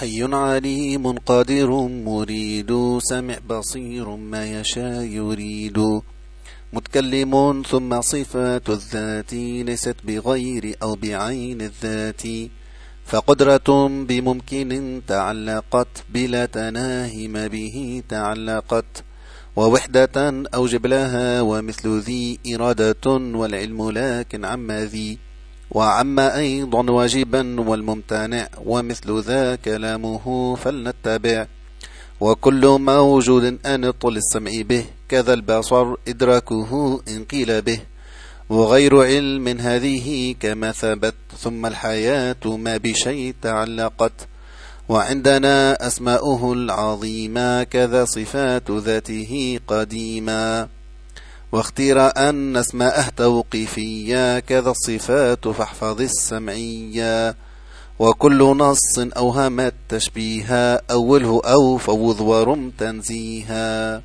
حي عليم قادر مريد سمع بصير ما يشاء يريد. متكلم ثم صفات الذات ليست بغير أو بعين الذات. فقدرة بممكن تعلقت بلا تناهم به تعلقت. ووحدة أوجب لها ومثل ذي إرادة والعلم لكن عما ذي. وعما أيضا واجبا والممتنع ومثل ذا كلامه فلنتبع. وكل موجود أنط للسمع به كذا البصر إدراكه إن قيل به. وغير علم هذه كما ثبت ثم الحياة ما بشيء تعلقت. وعندنا أسماؤه العظيمة كذا صفات ذاته قديما واختير أن اسماءه توقيفية كذا الصفات فاحفظ السمعية وكل نص أوهم التشبيه أوله أو فوض ورم تنزيها